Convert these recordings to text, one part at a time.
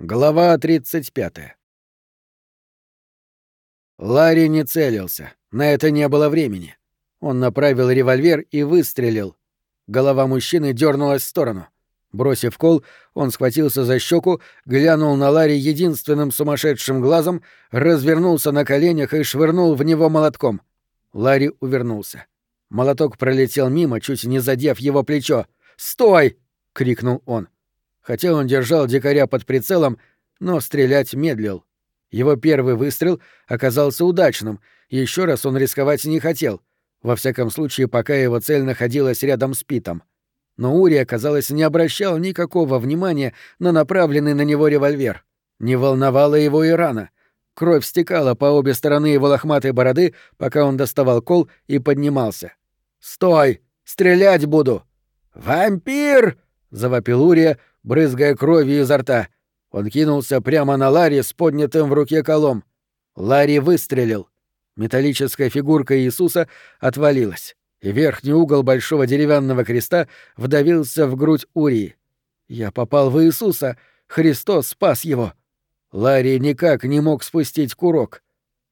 Глава 35. Ларри не целился. На это не было времени. Он направил револьвер и выстрелил. Голова мужчины дернулась в сторону. Бросив кол, он схватился за щеку, глянул на Ларри единственным сумасшедшим глазом, развернулся на коленях и швырнул в него молотком. Ларри увернулся. Молоток пролетел мимо, чуть не задев его плечо. «Стой!» — крикнул он. Хотя он держал дикаря под прицелом, но стрелять медлил. Его первый выстрел оказался удачным, еще раз он рисковать не хотел, во всяком случае, пока его цель находилась рядом с Питом. Но Ури, казалось, не обращал никакого внимания на направленный на него револьвер. Не волновала его и рана. Кровь стекала по обе стороны его лохматой бороды, пока он доставал кол и поднимался. «Стой! Стрелять буду!» «Вампир!» — завопил Урия, брызгая кровью изо рта. Он кинулся прямо на Ларри с поднятым в руке колом. Ларри выстрелил. Металлическая фигурка Иисуса отвалилась, и верхний угол большого деревянного креста вдавился в грудь Урии. «Я попал в Иисуса! Христос спас его!» Ларри никак не мог спустить курок.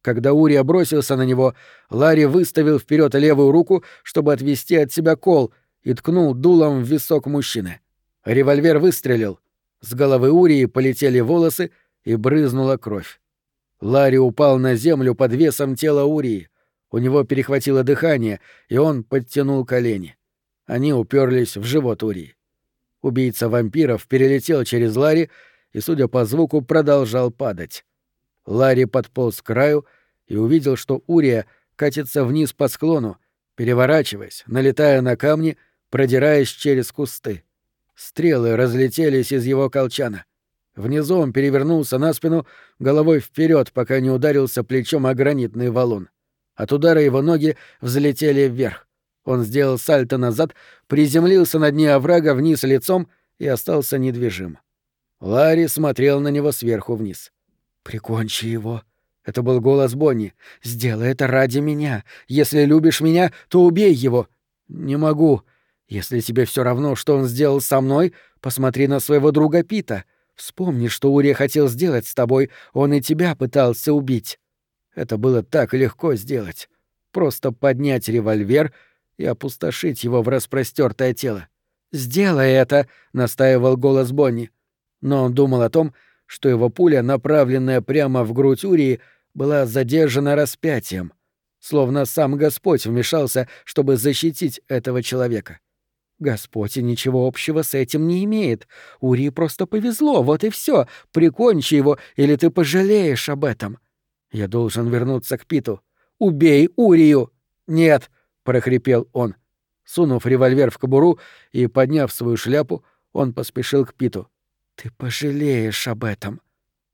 Когда Урия бросился на него, Ларри выставил вперед левую руку, чтобы отвести от себя кол, и ткнул дулом в висок мужчины. Револьвер выстрелил. С головы Урии полетели волосы и брызнула кровь. Ларри упал на землю под весом тела Урии. У него перехватило дыхание, и он подтянул колени. Они уперлись в живот Урии. Убийца вампиров перелетел через Ларри и, судя по звуку, продолжал падать. Ларри подполз к краю и увидел, что Урия катится вниз по склону, переворачиваясь, налетая на камни, продираясь через кусты. Стрелы разлетелись из его колчана. Внизу он перевернулся на спину, головой вперед, пока не ударился плечом о гранитный валун. От удара его ноги взлетели вверх. Он сделал сальто назад, приземлился на дне оврага вниз лицом и остался недвижим. Ларри смотрел на него сверху вниз. «Прикончи его!» Это был голос Бонни. «Сделай это ради меня. Если любишь меня, то убей его». «Не могу. Если тебе все равно, что он сделал со мной, посмотри на своего друга Пита. Вспомни, что Урия хотел сделать с тобой, он и тебя пытался убить. Это было так легко сделать. Просто поднять револьвер и опустошить его в распростертое тело. «Сделай это!» — настаивал голос Бонни. Но он думал о том, что его пуля, направленная прямо в грудь Урии, была задержана распятием, словно сам Господь вмешался, чтобы защитить этого человека. Господь ничего общего с этим не имеет. Урии просто повезло, вот и все. Прикончи его, или ты пожалеешь об этом. Я должен вернуться к Питу. Убей Урию! Нет, прохрипел он. Сунув револьвер в кобуру и подняв свою шляпу, он поспешил к Питу. Ты пожалеешь об этом.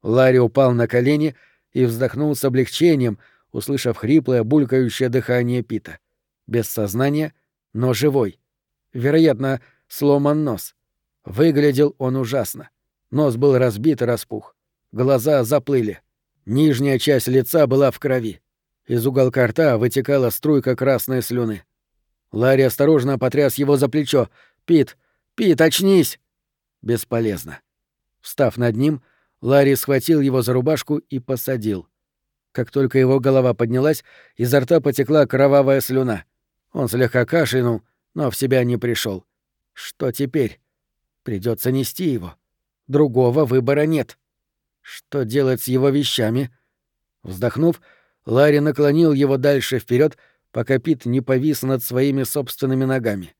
Ларри упал на колени и вздохнул с облегчением, услышав хриплое, булькающее дыхание Пита. Без сознания, но живой. Вероятно, сломан нос. Выглядел он ужасно. Нос был разбит и распух. Глаза заплыли. Нижняя часть лица была в крови. Из уголка рта вытекала струйка красной слюны. Ларри осторожно потряс его за плечо. «Пит! Пит, очнись!» Бесполезно. Встав над ним, Ларри схватил его за рубашку и посадил. Как только его голова поднялась, изо рта потекла кровавая слюна. Он слегка кашлянул, но в себя не пришел. Что теперь? Придется нести его. Другого выбора нет. Что делать с его вещами? Вздохнув, Ларри наклонил его дальше вперед, пока Пит не повис над своими собственными ногами.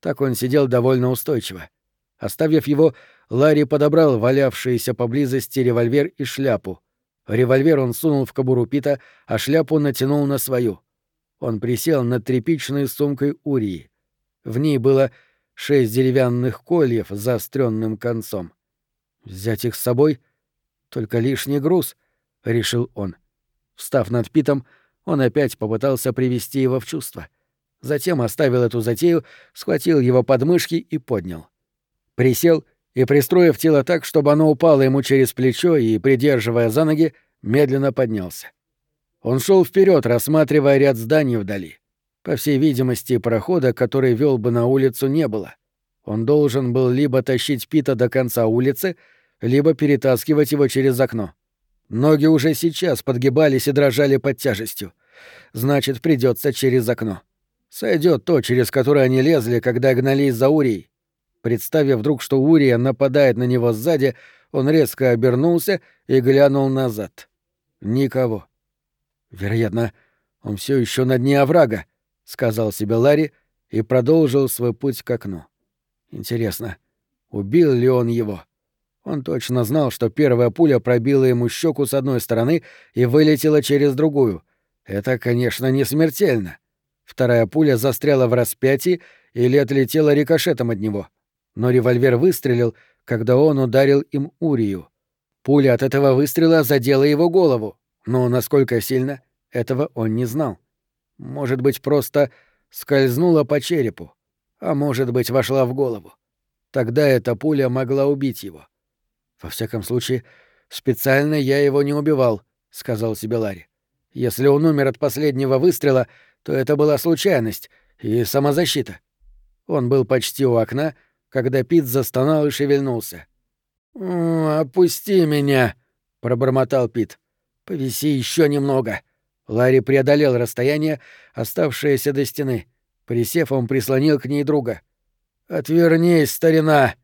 Так он сидел довольно устойчиво. Оставив его, Ларри подобрал валявшиеся поблизости револьвер и шляпу. Револьвер он сунул в кобуру Пита, а шляпу натянул на свою. Он присел над тряпичной сумкой Урии. В ней было шесть деревянных кольев с заостренным концом. «Взять их с собой? Только лишний груз», — решил он. Встав над Питом, он опять попытался привести его в чувство. Затем оставил эту затею, схватил его подмышки и поднял. Присел и, пристроив тело так, чтобы оно упало ему через плечо и, придерживая за ноги, медленно поднялся. Он шел вперед, рассматривая ряд зданий вдали. По всей видимости, прохода, который вел бы на улицу, не было. Он должен был либо тащить Пита до конца улицы, либо перетаскивать его через окно. Ноги уже сейчас подгибались и дрожали под тяжестью. Значит, придется через окно. Сойдет то, через которое они лезли, когда гнались за Урией. Представив вдруг, что Урия нападает на него сзади, он резко обернулся и глянул назад. Никого. Вероятно, он все еще на дне оврага, сказал себе Ларри и продолжил свой путь к окну. Интересно, убил ли он его? Он точно знал, что первая пуля пробила ему щеку с одной стороны и вылетела через другую. Это, конечно, не смертельно. Вторая пуля застряла в распятии или отлетела рикошетом от него. Но револьвер выстрелил, когда он ударил им Урию. Пуля от этого выстрела задела его голову, но насколько сильно, этого он не знал. Может быть, просто скользнула по черепу, а может быть, вошла в голову. Тогда эта пуля могла убить его. Во всяком случае, специально я его не убивал, сказал себе Ларри. Если он умер от последнего выстрела, то это была случайность и самозащита. Он был почти у окна, когда Пит застонал и шевельнулся. «Опусти меня», — пробормотал Пит. «Повиси еще немного». Ларри преодолел расстояние, оставшееся до стены. Присев, он прислонил к ней друга. «Отвернись, старина!»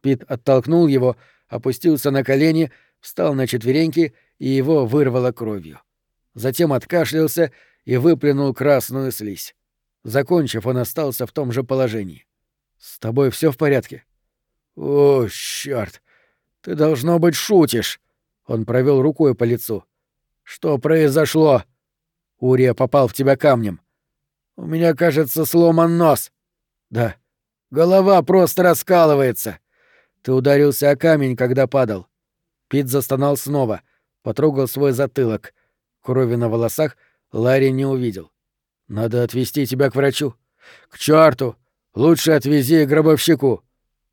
Пит оттолкнул его, опустился на колени, встал на четвереньки, и его вырвало кровью. Затем откашлялся и выплюнул красную слизь. Закончив, он остался в том же положении. «С тобой все в порядке?» «О, черт! Ты, должно быть, шутишь!» Он провел рукой по лицу. «Что произошло?» «Урия попал в тебя камнем». «У меня, кажется, сломан нос». «Да». «Голова просто раскалывается». «Ты ударился о камень, когда падал». Пит застонал снова, потрогал свой затылок. Крови на волосах Ларри не увидел. «Надо отвезти тебя к врачу». «К черту! Лучше отвези к гробовщику!»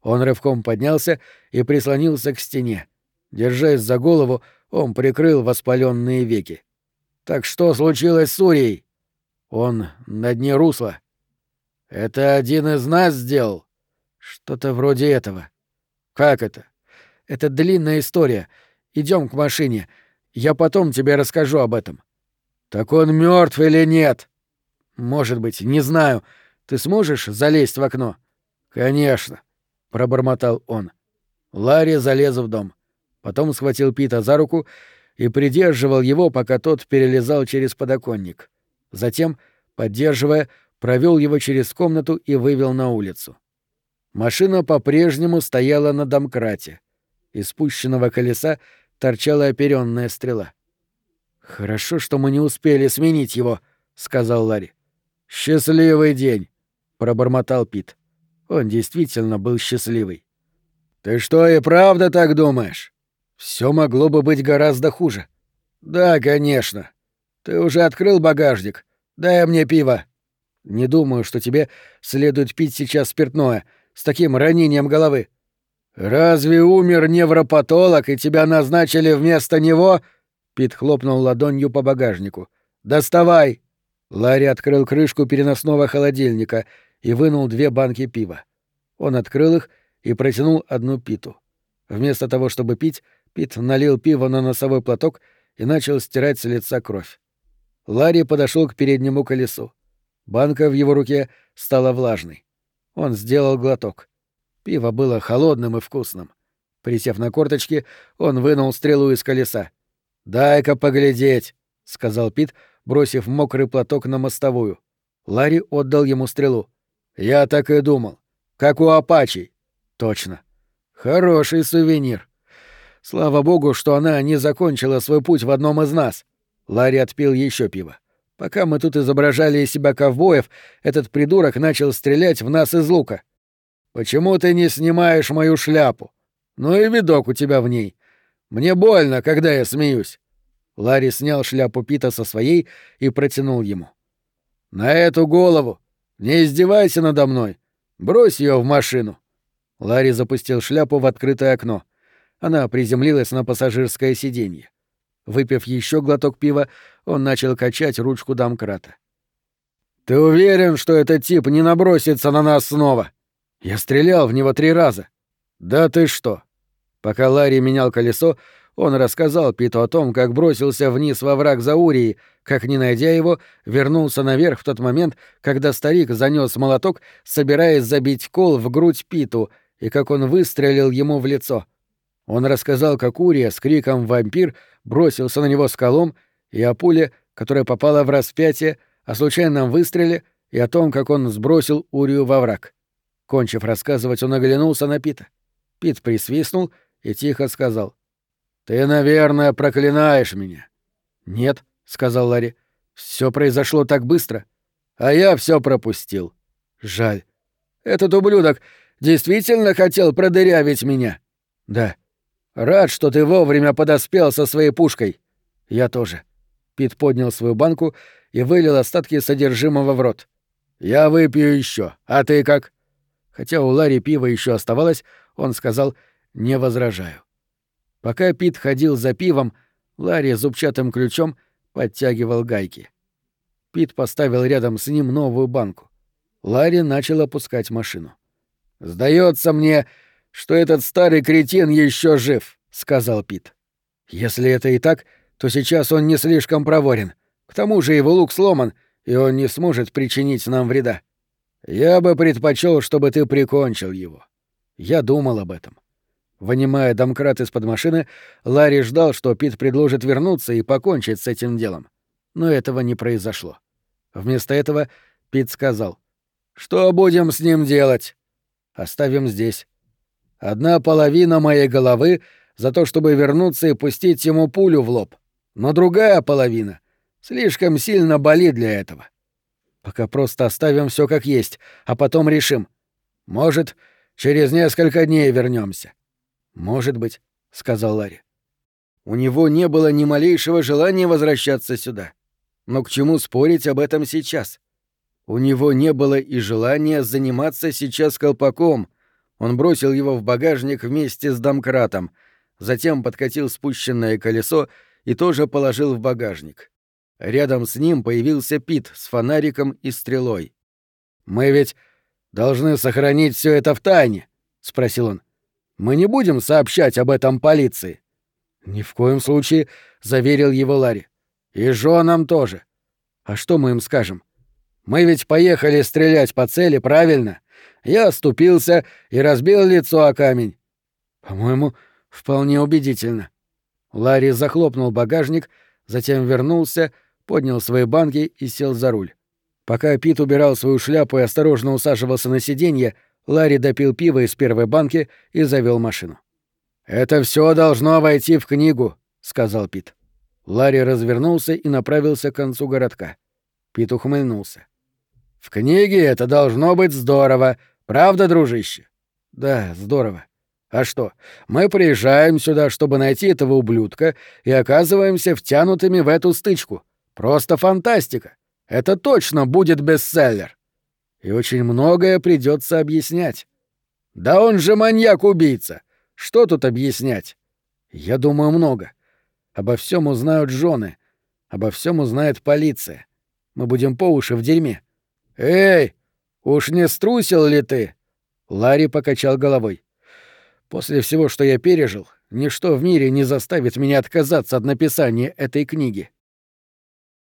Он рывком поднялся и прислонился к стене. Держась за голову, он прикрыл воспаленные веки. «Так что случилось с Урией?» «Он на дне русла». «Это один из нас сделал?» «Что-то вроде этого». «Как это?» «Это длинная история. Идем к машине. Я потом тебе расскажу об этом». «Так он мертв или нет?» «Может быть, не знаю. Ты сможешь залезть в окно?» «Конечно», — пробормотал он. Ларри залез в дом. Потом схватил Пита за руку и придерживал его, пока тот перелезал через подоконник. Затем, поддерживая, провел его через комнату и вывел на улицу. Машина по-прежнему стояла на домкрате. Из спущенного колеса торчала оперенная стрела. «Хорошо, что мы не успели сменить его», — сказал Ларри. «Счастливый день», — пробормотал Пит. Он действительно был счастливый. «Ты что, и правда так думаешь?» Все могло бы быть гораздо хуже. Да, конечно. Ты уже открыл багажник. Дай мне пиво. Не думаю, что тебе следует пить сейчас спиртное с таким ранением головы. Разве умер невропатолог и тебя назначили вместо него? Пит хлопнул ладонью по багажнику. Доставай. Ларри открыл крышку переносного холодильника и вынул две банки пива. Он открыл их и протянул одну Питу. Вместо того, чтобы пить, Пит налил пиво на носовой платок и начал стирать с лица кровь. Ларри подошел к переднему колесу. Банка в его руке стала влажной. Он сделал глоток. Пиво было холодным и вкусным. Присев на корточки, он вынул стрелу из колеса. «Дай-ка поглядеть», — сказал Пит, бросив мокрый платок на мостовую. Ларри отдал ему стрелу. «Я так и думал. Как у апачей». «Точно. Хороший сувенир. Слава богу, что она не закончила свой путь в одном из нас. Ларри отпил еще пиво. Пока мы тут изображали из себя ковбоев, этот придурок начал стрелять в нас из лука. Почему ты не снимаешь мою шляпу? Ну и видок у тебя в ней. Мне больно, когда я смеюсь. Ларри снял шляпу Пита со своей и протянул ему. На эту голову. Не издевайся надо мной. Брось ее в машину. Ларри запустил шляпу в открытое окно. Она приземлилась на пассажирское сиденье. Выпив еще глоток пива, он начал качать ручку домкрата. «Ты уверен, что этот тип не набросится на нас снова? Я стрелял в него три раза». «Да ты что? Пока Ларри менял колесо, он рассказал Питу о том, как бросился вниз во враг за Урией, как, не найдя его, вернулся наверх в тот момент, когда старик занёс молоток, собираясь забить кол в грудь Питу, и как он выстрелил ему в лицо. Он рассказал, как Урия с криком «Вампир!» бросился на него скалом, и о пуле, которая попала в распятие, о случайном выстреле и о том, как он сбросил Урию во враг. Кончив рассказывать, он оглянулся на Пита. Пит присвистнул и тихо сказал. «Ты, наверное, проклинаешь меня». «Нет», — сказал Ларри. Все произошло так быстро. А я все пропустил. Жаль. Этот ублюдок действительно хотел продырявить меня? Да. Рад, что ты вовремя подоспел со своей пушкой. Я тоже. Пит поднял свою банку и вылил остатки содержимого в рот. Я выпью еще. А ты как? Хотя у Ларри пиво еще оставалось, он сказал «не возражаю». Пока Пит ходил за пивом, Ларри зубчатым ключом подтягивал гайки. Пит поставил рядом с ним новую банку. Ларри начал опускать машину. Сдается мне, что этот старый кретин еще жив, сказал Пит. Если это и так, то сейчас он не слишком проворен. К тому же его лук сломан, и он не сможет причинить нам вреда. Я бы предпочел, чтобы ты прикончил его. Я думал об этом. Вынимая домкрат из-под машины, Ларри ждал, что Пит предложит вернуться и покончить с этим делом. Но этого не произошло. Вместо этого Пит сказал. «Что будем с ним делать?» «Оставим здесь. Одна половина моей головы за то, чтобы вернуться и пустить ему пулю в лоб. Но другая половина слишком сильно болит для этого. Пока просто оставим все как есть, а потом решим. Может, через несколько дней вернемся. Может быть, сказал Ларри. У него не было ни малейшего желания возвращаться сюда. Но к чему спорить об этом сейчас? У него не было и желания заниматься сейчас колпаком. Он бросил его в багажник вместе с домкратом, затем подкатил спущенное колесо и тоже положил в багажник. Рядом с ним появился Пит с фонариком и стрелой. «Мы ведь должны сохранить все это в тайне», — спросил он. Мы не будем сообщать об этом полиции. Ни в коем случае, заверил его Ларри. И женам тоже. А что мы им скажем? Мы ведь поехали стрелять по цели, правильно? Я оступился и разбил лицо о камень. По-моему, вполне убедительно. Ларри захлопнул багажник, затем вернулся, поднял свои банки и сел за руль. Пока Пит убирал свою шляпу и осторожно усаживался на сиденье, Ларри допил пиво из первой банки и завел машину. «Это все должно войти в книгу», — сказал Пит. Ларри развернулся и направился к концу городка. Пит ухмыльнулся. «В книге это должно быть здорово, правда, дружище?» «Да, здорово. А что, мы приезжаем сюда, чтобы найти этого ублюдка, и оказываемся втянутыми в эту стычку. Просто фантастика. Это точно будет бестселлер и очень многое придется объяснять. Да он же маньяк-убийца. Что тут объяснять? Я думаю, много. Обо всем узнают жены. Обо всем узнает полиция. Мы будем по уши в дерьме. Эй, уж не струсил ли ты? Ларри покачал головой. После всего, что я пережил, ничто в мире не заставит меня отказаться от написания этой книги.